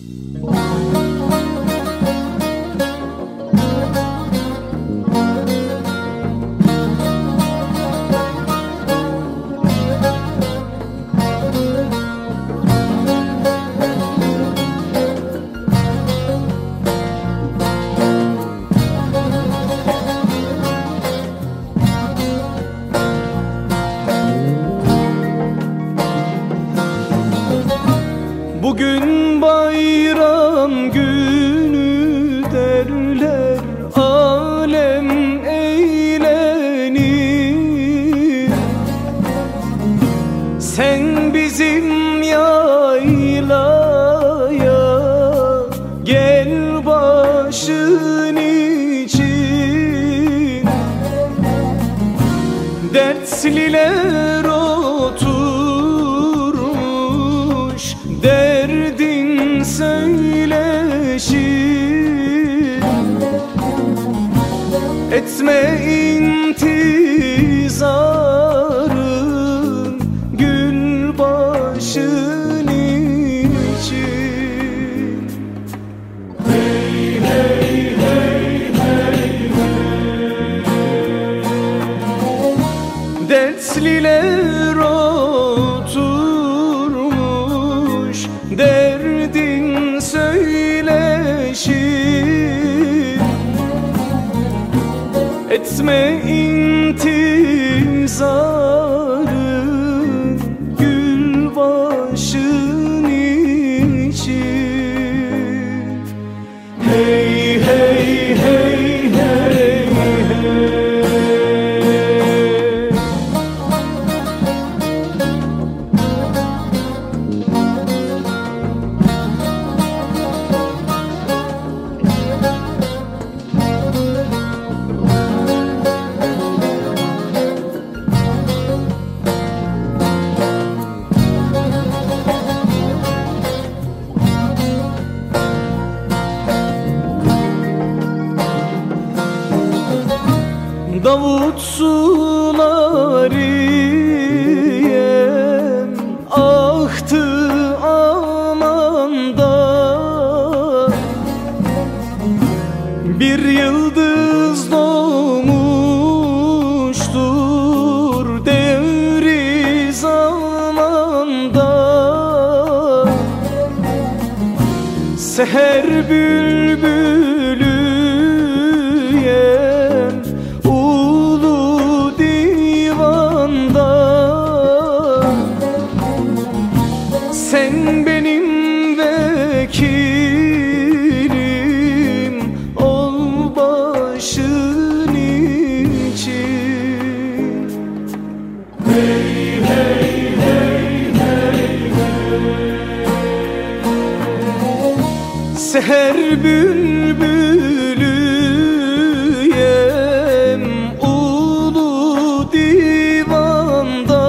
Bye. Bugün bayram günü derler Alem eğlenir. Sen bizim yaylaya Gel başın için. Dertliler Etme intizarın Gül başın için. Dertliler oturmuş Derdin söyleşir Etme intizarın Davut sularıyem aktı amanda Bir yıldız doğmuştur devri zamanda. Seher bülbülüyem Seher bülbülüyem Ulu divanda